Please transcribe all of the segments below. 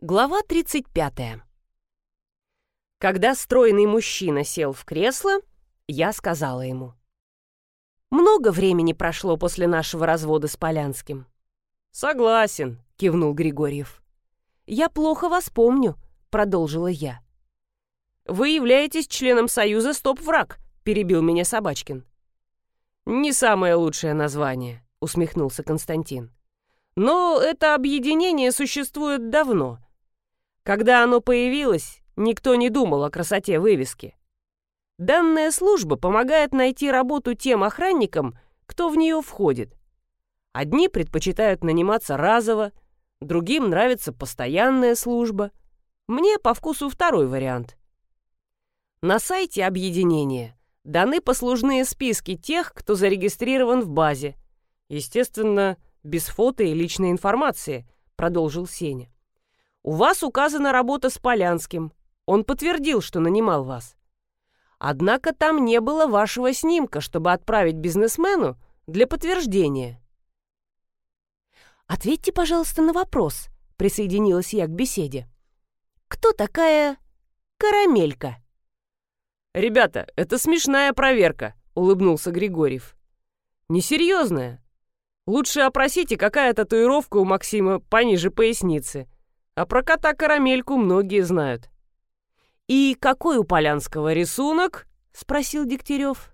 Глава 35. Когда стройный мужчина сел в кресло, я сказала ему. «Много времени прошло после нашего развода с Полянским». «Согласен», — кивнул Григорьев. «Я плохо вас помню», — продолжила я. «Вы являетесь членом Союза «Стоп-враг», — перебил меня Собачкин. «Не самое лучшее название», — усмехнулся Константин. «Но это объединение существует давно» Когда оно появилось, никто не думал о красоте вывески. Данная служба помогает найти работу тем охранникам, кто в нее входит. Одни предпочитают наниматься разово, другим нравится постоянная служба. Мне по вкусу второй вариант. На сайте объединения даны послужные списки тех, кто зарегистрирован в базе. Естественно, без фото и личной информации, продолжил Сеня. У вас указана работа с Полянским. Он подтвердил, что нанимал вас. Однако там не было вашего снимка, чтобы отправить бизнесмену для подтверждения. «Ответьте, пожалуйста, на вопрос», — присоединилась я к беседе. «Кто такая карамелька?» «Ребята, это смешная проверка», — улыбнулся Григорьев. «Несерьезная. Лучше опросите, какая татуировка у Максима пониже поясницы. А про кота Карамельку многие знают. «И какой у Полянского рисунок?» — спросил Дегтярев.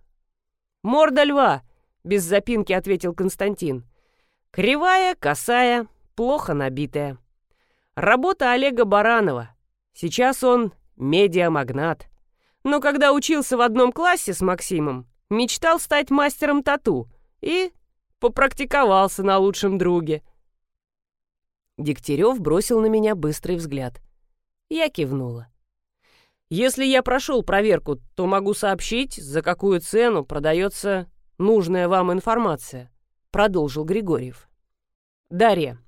«Морда льва», — без запинки ответил Константин. «Кривая, косая, плохо набитая. Работа Олега Баранова. Сейчас он медиамагнат. Но когда учился в одном классе с Максимом, мечтал стать мастером тату и попрактиковался на лучшем друге — Дегтярев бросил на меня быстрый взгляд. Я кивнула. «Если я прошел проверку, то могу сообщить, за какую цену продается нужная вам информация», продолжил Григорьев. «Дарья,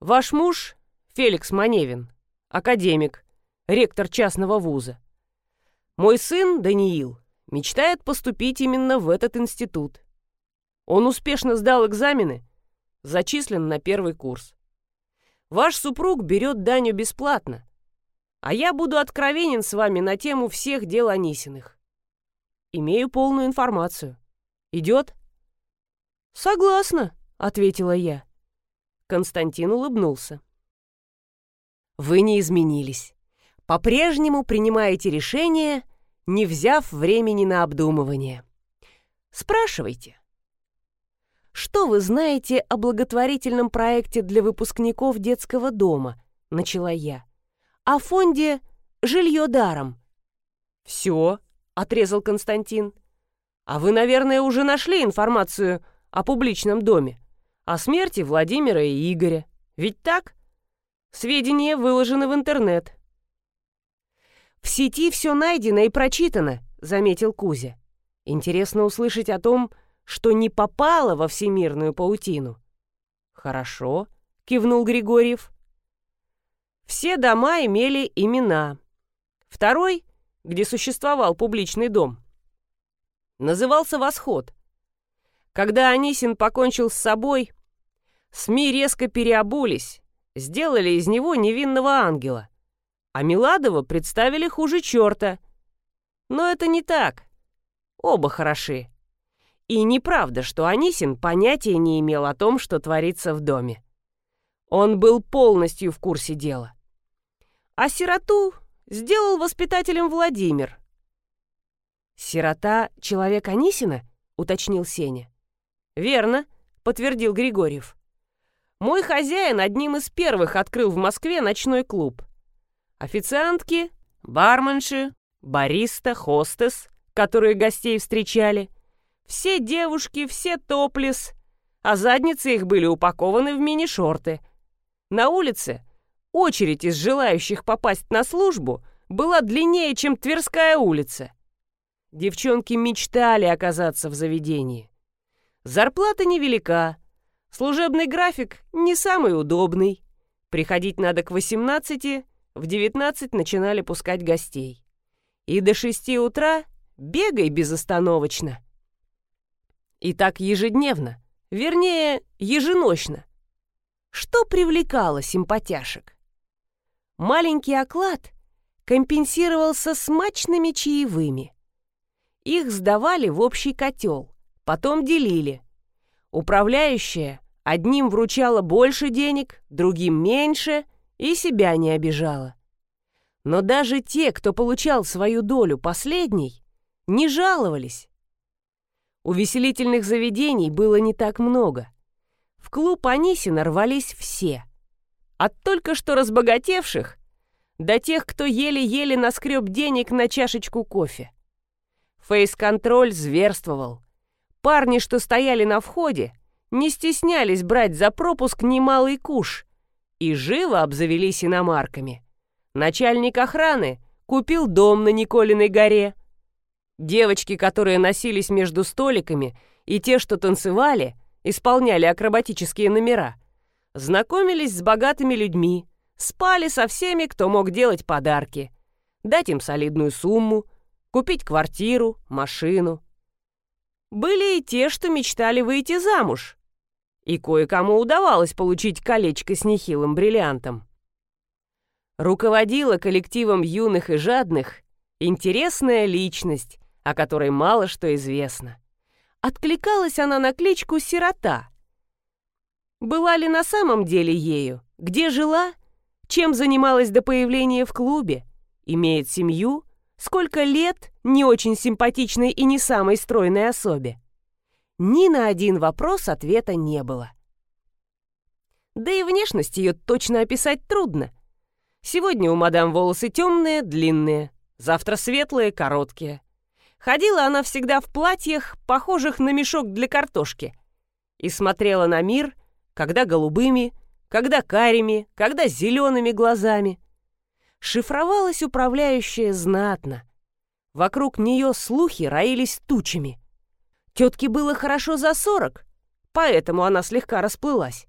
ваш муж Феликс Маневин, академик, ректор частного вуза. Мой сын Даниил мечтает поступить именно в этот институт. Он успешно сдал экзамены, зачислен на первый курс. Ваш супруг берет Даню бесплатно, а я буду откровенен с вами на тему всех дел Анисиных. Имею полную информацию. Идет?» «Согласна», — ответила я. Константин улыбнулся. «Вы не изменились. По-прежнему принимаете решения, не взяв времени на обдумывание. Спрашивайте». «Что вы знаете о благотворительном проекте для выпускников детского дома?» — начала я. «О фонде «Жилье даром». «Все», — отрезал Константин. «А вы, наверное, уже нашли информацию о публичном доме, о смерти Владимира и Игоря. Ведь так? Сведения выложены в интернет». «В сети все найдено и прочитано», — заметил Кузя. «Интересно услышать о том, что не попало во всемирную паутину. Хорошо, кивнул Григорьев. Все дома имели имена. Второй, где существовал публичный дом, назывался «Восход». Когда Анисин покончил с собой, СМИ резко переобулись, сделали из него невинного ангела, а Миладова представили хуже черта. Но это не так. Оба хороши. И неправда, что Анисин понятия не имел о том, что творится в доме. Он был полностью в курсе дела. А сироту сделал воспитателем Владимир. «Сирота — человек Анисина?» — уточнил Сеня. «Верно», — подтвердил Григорьев. «Мой хозяин одним из первых открыл в Москве ночной клуб. Официантки, барменши, бариста, хостес, которые гостей встречали — все девушки, все топлес, а задницы их были упакованы в мини-шорты. На улице очередь из желающих попасть на службу была длиннее, чем Тверская улица. Девчонки мечтали оказаться в заведении. Зарплата невелика, служебный график не самый удобный. Приходить надо к 18, в 19 начинали пускать гостей. И до 6 утра бегай безостановочно. И так ежедневно, вернее, еженочно. Что привлекало симпатяшек? маленький оклад компенсировался смачными чаевыми. Их сдавали в общий котел, потом делили. Управляющая одним вручала больше денег, другим меньше и себя не обижала. Но даже те, кто получал свою долю последней, не жаловались. Увеселительных заведений было не так много. В клуб Анисина рвались все. От только что разбогатевших до тех, кто еле-еле наскреб денег на чашечку кофе. Фейс-контроль зверствовал. Парни, что стояли на входе, не стеснялись брать за пропуск немалый куш и живо обзавелись иномарками. Начальник охраны купил дом на Николиной горе. Девочки, которые носились между столиками, и те, что танцевали, исполняли акробатические номера, знакомились с богатыми людьми, спали со всеми, кто мог делать подарки, дать им солидную сумму, купить квартиру, машину. Были и те, что мечтали выйти замуж. И кое-кому удавалось получить колечко с нехилым бриллиантом. Руководила коллективом юных и жадных интересная личность, о которой мало что известно. Откликалась она на кличку «Сирота». Была ли на самом деле ею? Где жила? Чем занималась до появления в клубе? Имеет семью? Сколько лет не очень симпатичной и не самой стройной особе? Ни на один вопрос ответа не было. Да и внешность ее точно описать трудно. Сегодня у мадам волосы темные, длинные, завтра светлые, короткие. Ходила она всегда в платьях, похожих на мешок для картошки, и смотрела на мир, когда голубыми, когда карими, когда зелеными глазами шифровалась управляющая знатно. Вокруг нее слухи роились тучами. Тетке было хорошо за сорок, поэтому она слегка расплылась.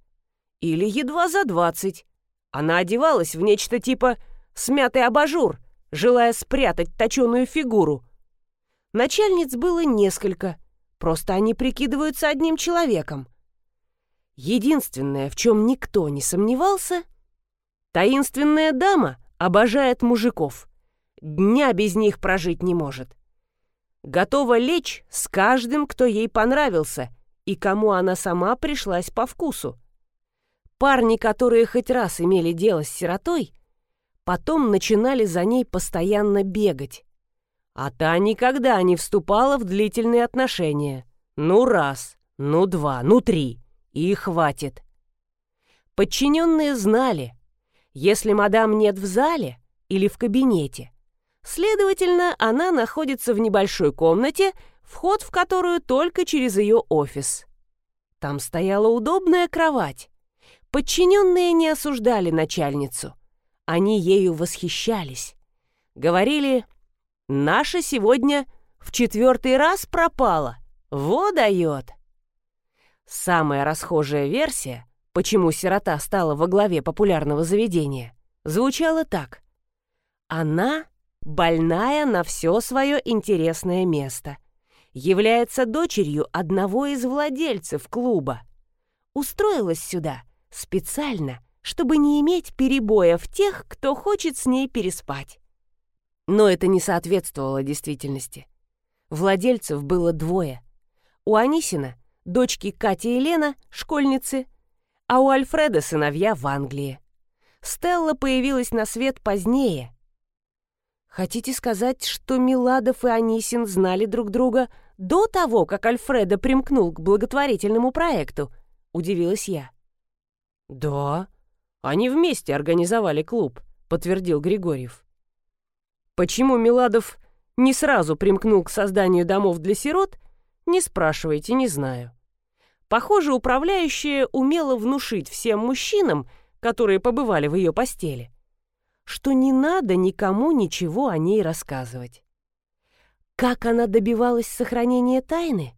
Или едва за двадцать. Она одевалась в нечто типа смятый абажур, желая спрятать точеную фигуру. Начальниц было несколько, просто они прикидываются одним человеком. Единственное, в чем никто не сомневался, таинственная дама — Обожает мужиков. Дня без них прожить не может. Готова лечь с каждым, кто ей понравился и кому она сама пришлась по вкусу. Парни, которые хоть раз имели дело с сиротой, потом начинали за ней постоянно бегать. А та никогда не вступала в длительные отношения. Ну раз, ну два, ну три. И хватит. Подчиненные знали, если мадам нет в зале или в кабинете, следовательно, она находится в небольшой комнате, вход в которую только через ее офис. Там стояла удобная кровать. Подчиненные не осуждали начальницу. Они ею восхищались. Говорили, «Наша сегодня в четвертый раз пропала. Во дает!» Самая расхожая версия почему сирота стала во главе популярного заведения, звучало так. Она больная на все свое интересное место. Является дочерью одного из владельцев клуба. Устроилась сюда специально, чтобы не иметь перебоя в тех, кто хочет с ней переспать. Но это не соответствовало действительности. Владельцев было двое. У Анисина — дочки Катя и Лена, школьницы, а у Альфреда сыновья в Англии. Стелла появилась на свет позднее. Хотите сказать, что Миладов и Анисин знали друг друга до того, как Альфреда примкнул к благотворительному проекту? Удивилась я. Да, они вместе организовали клуб, подтвердил Григорьев. Почему Миладов не сразу примкнул к созданию домов для сирот, не спрашивайте, не знаю. Похоже, управляющая умела внушить всем мужчинам, которые побывали в ее постели, что не надо никому ничего о ней рассказывать. Как она добивалась сохранения тайны?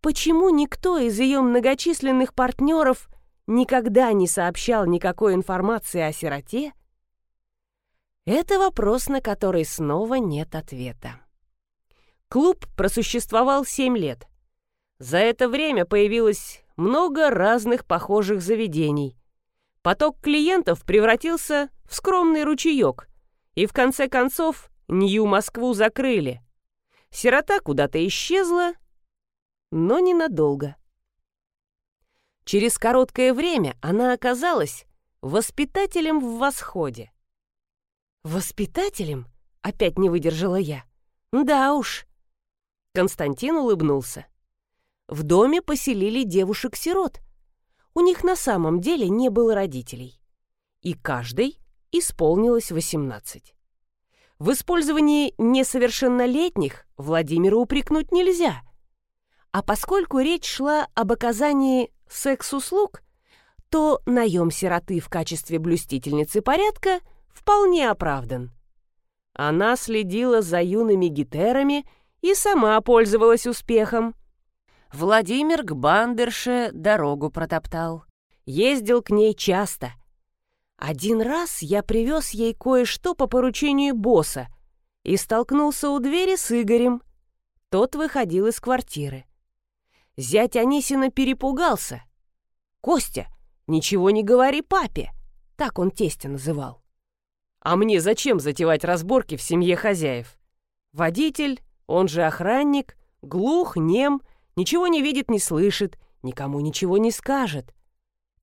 Почему никто из ее многочисленных партнеров никогда не сообщал никакой информации о сироте? Это вопрос, на который снова нет ответа. Клуб просуществовал семь лет. За это время появилось много разных похожих заведений. Поток клиентов превратился в скромный ручеек, и в конце концов Нью-Москву закрыли. Сирота куда-то исчезла, но ненадолго. Через короткое время она оказалась воспитателем в восходе. «Воспитателем?» — опять не выдержала я. «Да уж». Константин улыбнулся. В доме поселили девушек-сирот. У них на самом деле не было родителей. И каждой исполнилось 18. В использовании несовершеннолетних Владимира упрекнуть нельзя. А поскольку речь шла об оказании секс-услуг, то наем сироты в качестве блюстительницы порядка вполне оправдан. Она следила за юными гетерами и сама пользовалась успехом. Владимир к бандерше дорогу протоптал. Ездил к ней часто. Один раз я привез ей кое-что по поручению босса и столкнулся у двери с Игорем. Тот выходил из квартиры. Зять Анисина перепугался. «Костя, ничего не говори папе!» Так он тестя называл. А мне зачем затевать разборки в семье хозяев? Водитель, он же охранник, глух, нем, ничего не видит, не слышит, никому ничего не скажет.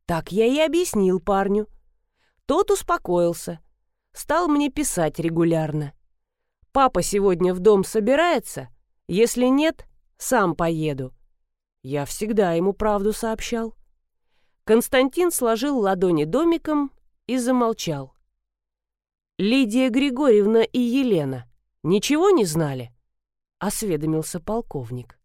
Так я и объяснил парню. Тот успокоился. Стал мне писать регулярно. «Папа сегодня в дом собирается? Если нет, сам поеду. Я всегда ему правду сообщал. Константин сложил ладони домиком и замолчал. «Лидия Григорьевна и Елена ничего не знали?» — осведомился полковник.